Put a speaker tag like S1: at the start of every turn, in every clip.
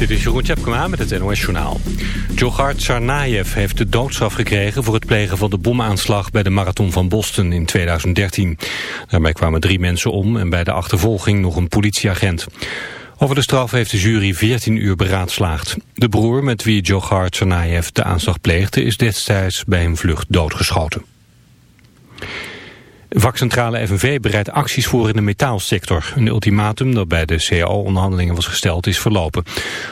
S1: Dit is Jeroen Tjepkema met het NOS Journaal. Djokhar Tsarnaev heeft de doodstraf gekregen voor het plegen van de bomaanslag bij de Marathon van Boston in 2013. Daarbij kwamen drie mensen om en bij de achtervolging nog een politieagent. Over de straf heeft de jury 14 uur beraadslaagd. De broer met wie Djokhar Tsarnaev de aanslag pleegde is destijds bij een vlucht doodgeschoten. Vakcentrale FNV bereidt acties voor in de metaalsector. Een ultimatum dat bij de CAO-onderhandelingen was gesteld is verlopen.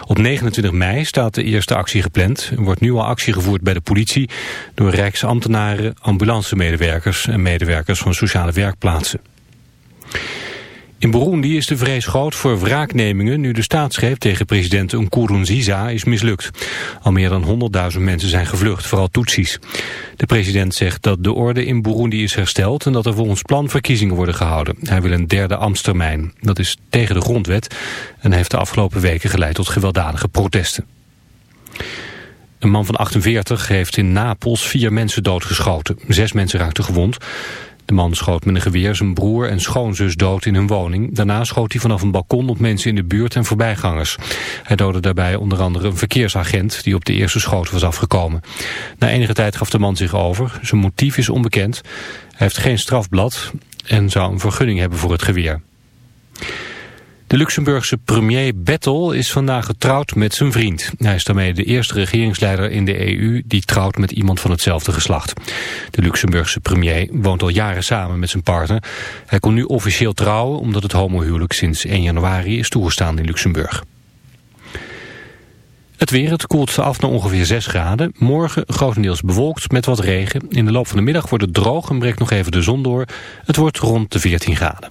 S1: Op 29 mei staat de eerste actie gepland. Er wordt nu al actie gevoerd bij de politie... door rijksambtenaren, ambulancemedewerkers en medewerkers van sociale werkplaatsen. In Burundi is de vrees groot voor wraaknemingen nu de staatsgreep tegen president Nkurunziza is mislukt. Al meer dan 100.000 mensen zijn gevlucht, vooral Tutsis. De president zegt dat de orde in Burundi is hersteld en dat er volgens plan verkiezingen worden gehouden. Hij wil een derde ambtstermijn. Dat is tegen de grondwet en heeft de afgelopen weken geleid tot gewelddadige protesten. Een man van 48 heeft in Napels vier mensen doodgeschoten. Zes mensen raakten gewond. De man schoot met een geweer zijn broer en schoonzus dood in hun woning. Daarna schoot hij vanaf een balkon op mensen in de buurt en voorbijgangers. Hij doodde daarbij onder andere een verkeersagent die op de eerste schoot was afgekomen. Na enige tijd gaf de man zich over. Zijn motief is onbekend. Hij heeft geen strafblad en zou een vergunning hebben voor het geweer. De Luxemburgse premier Bettel is vandaag getrouwd met zijn vriend. Hij is daarmee de eerste regeringsleider in de EU die trouwt met iemand van hetzelfde geslacht. De Luxemburgse premier woont al jaren samen met zijn partner. Hij kon nu officieel trouwen omdat het homohuwelijk sinds 1 januari is toegestaan in Luxemburg. Het weer, het koelt af naar ongeveer 6 graden. Morgen grotendeels bewolkt met wat regen. In de loop van de middag wordt het droog en breekt nog even de zon door. Het wordt rond de 14 graden.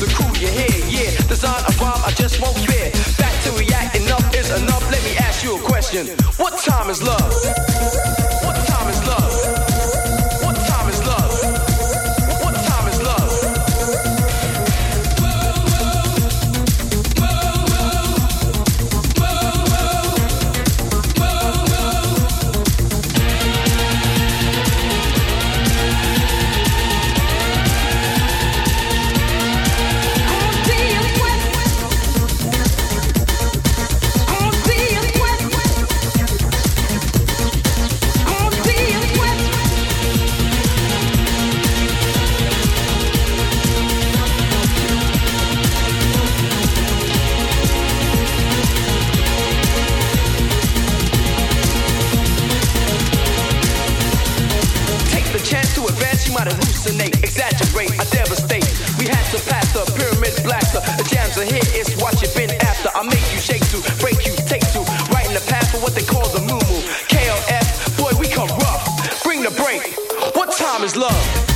S2: the
S3: crew you.
S4: Yeah, design a
S5: I
S6: just won't
S5: fear. Back to enough is enough. Let me ask you
S7: a
S8: question. What time is love?
S9: time is love.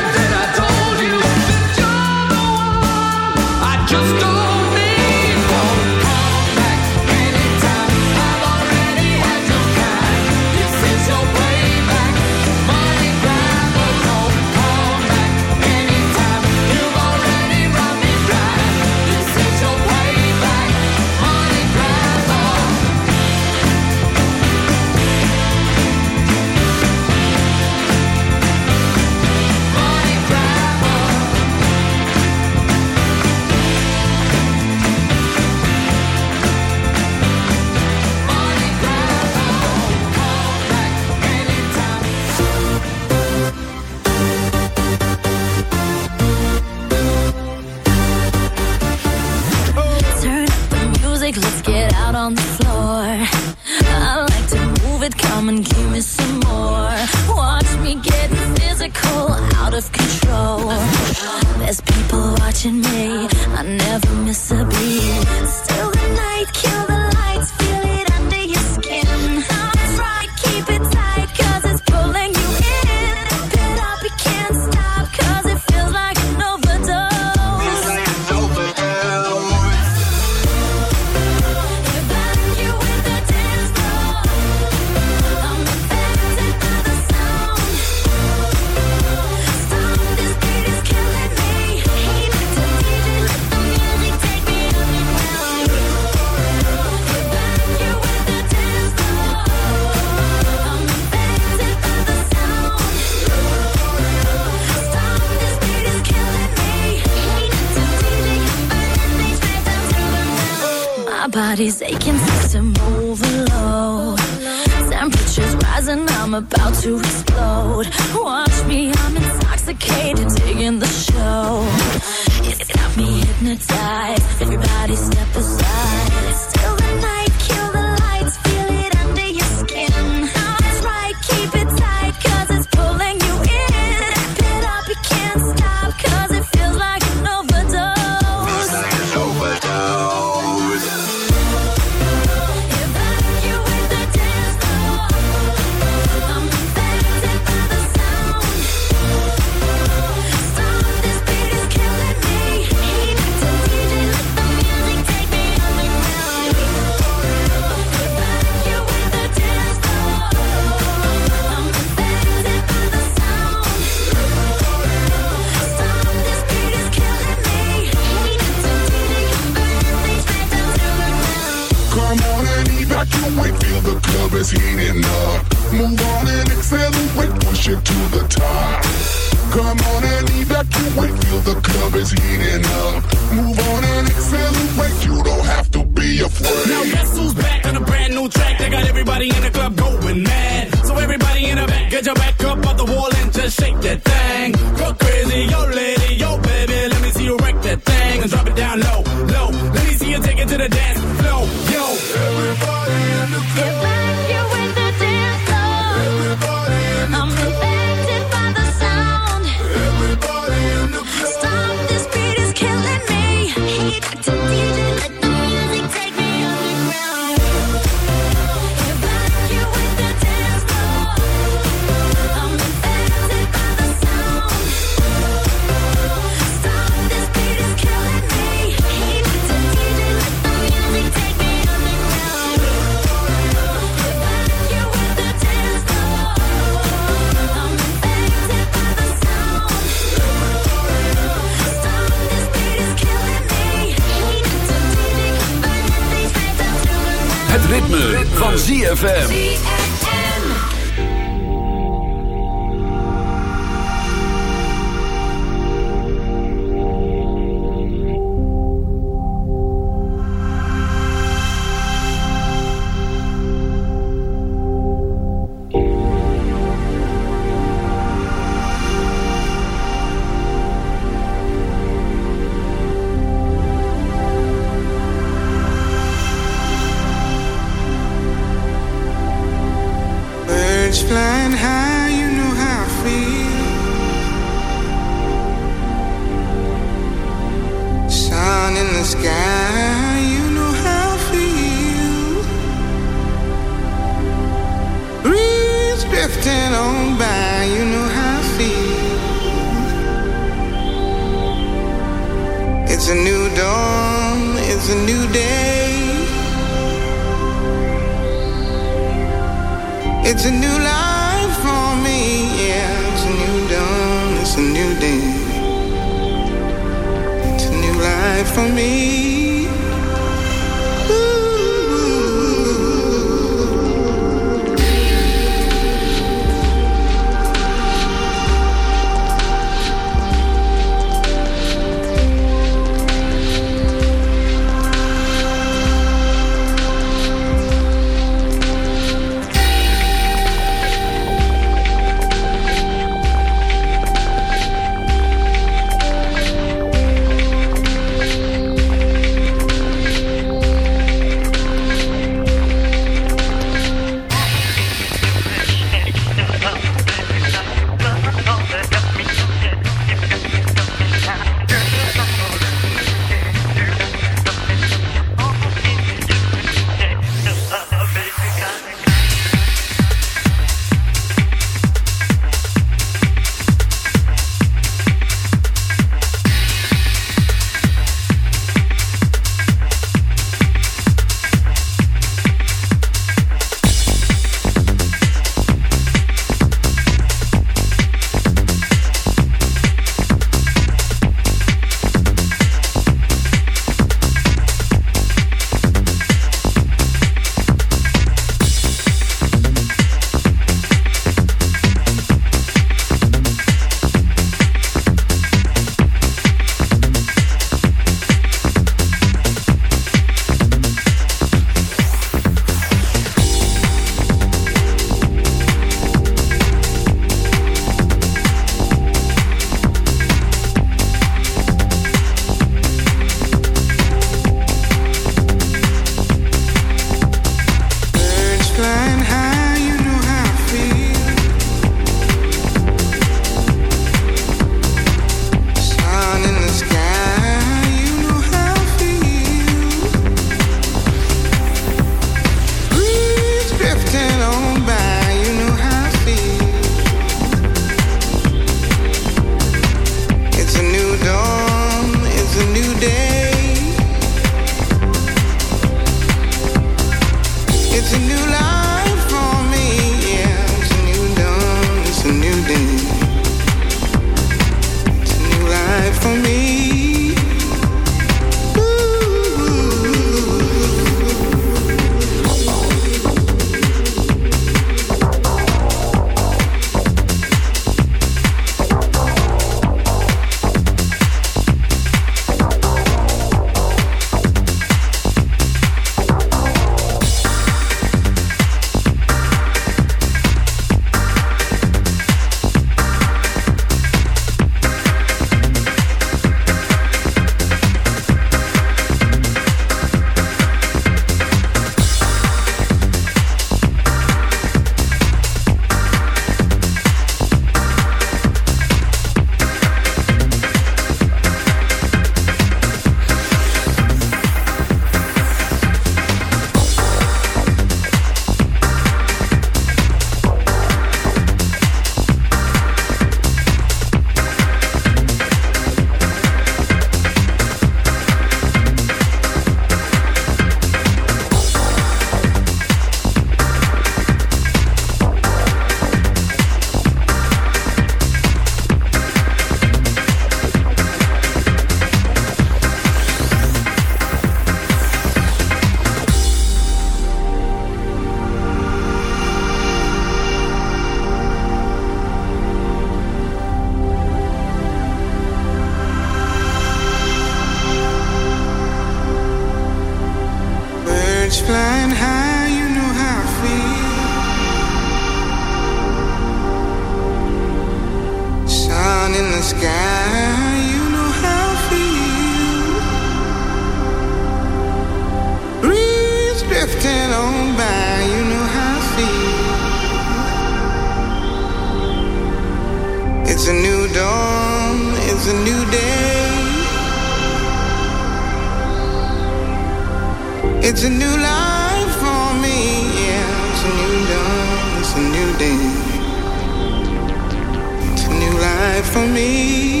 S7: Is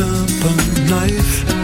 S7: up a knife.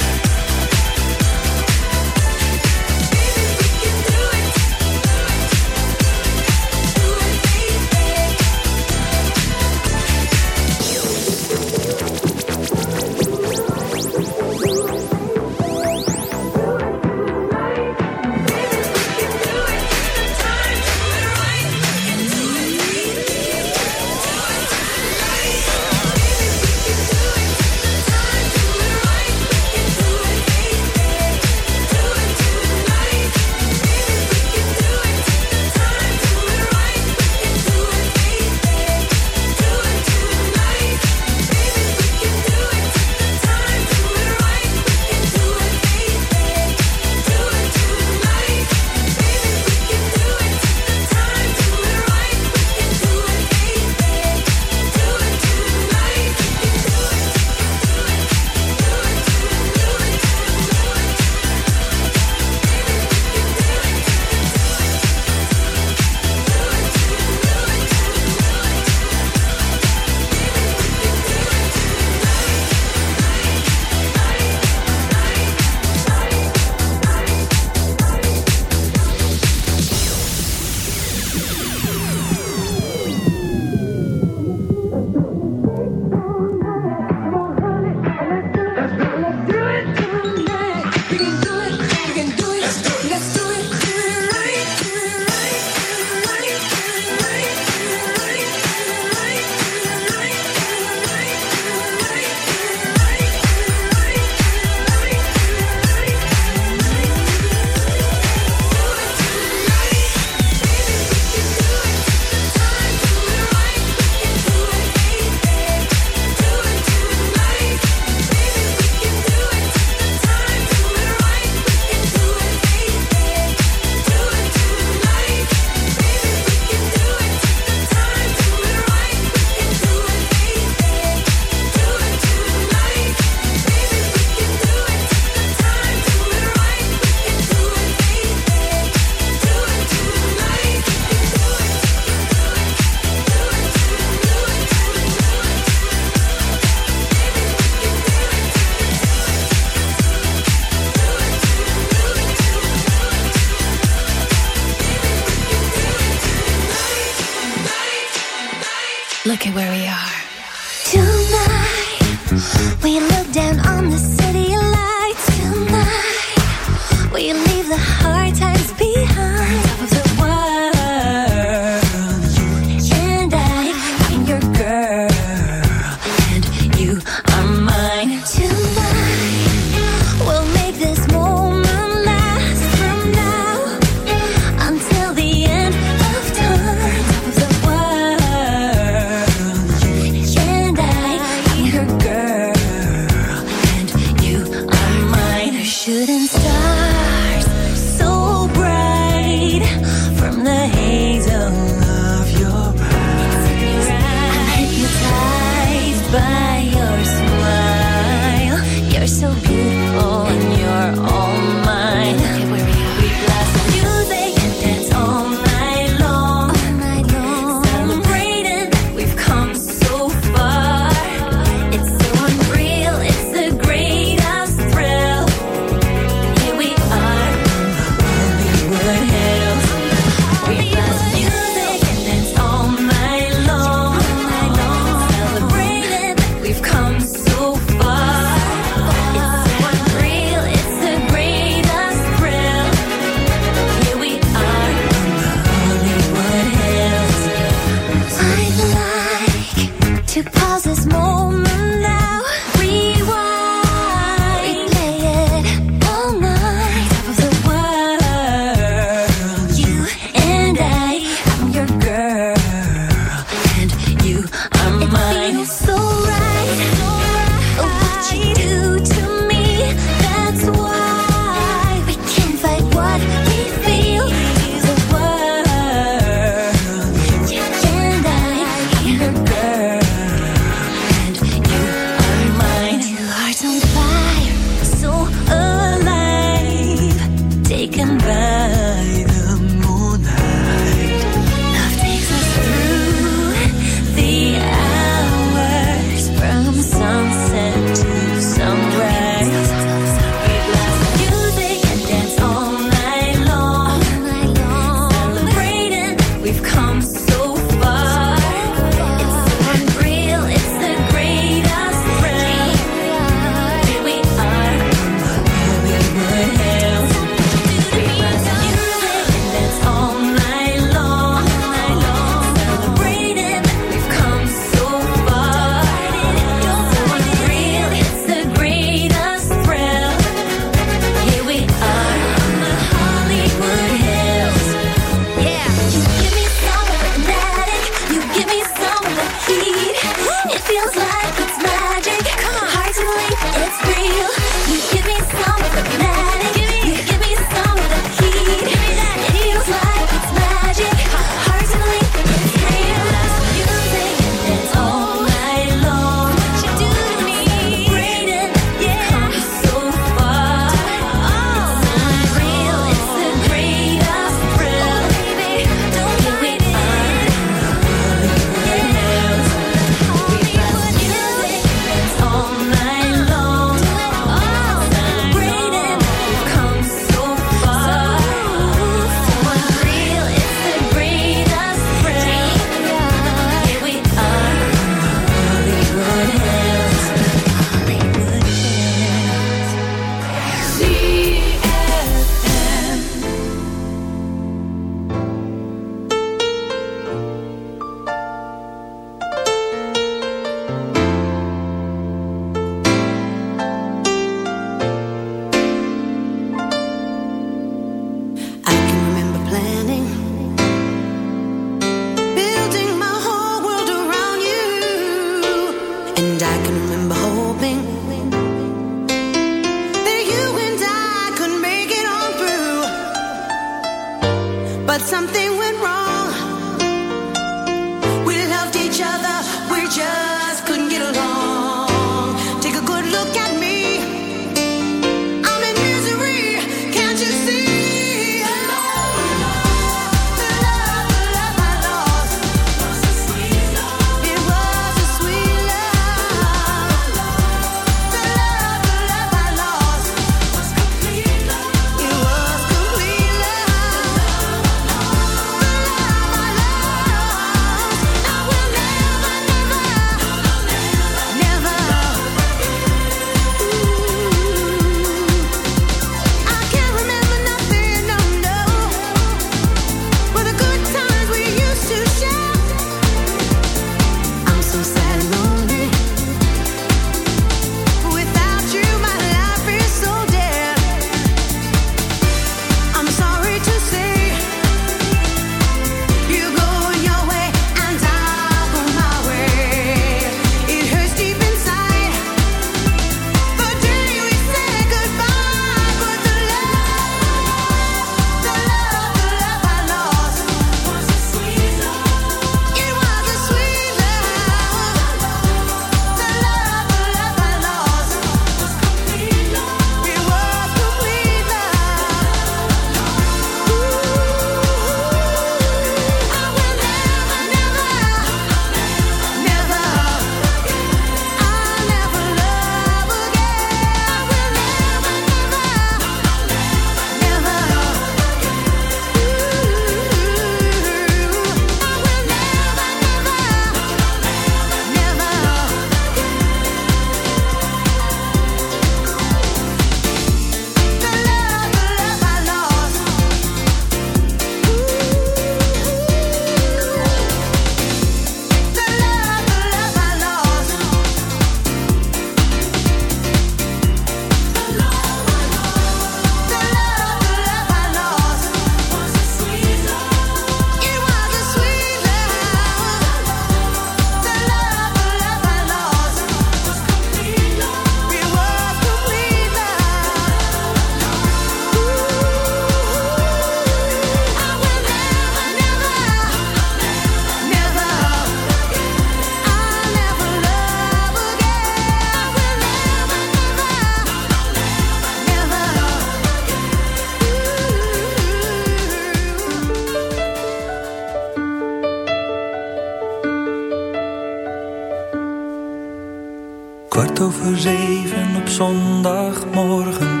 S10: Kwart over zeven op zondagmorgen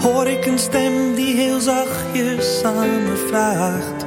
S10: hoor ik een stem die heel zachtjes aan me vraagt: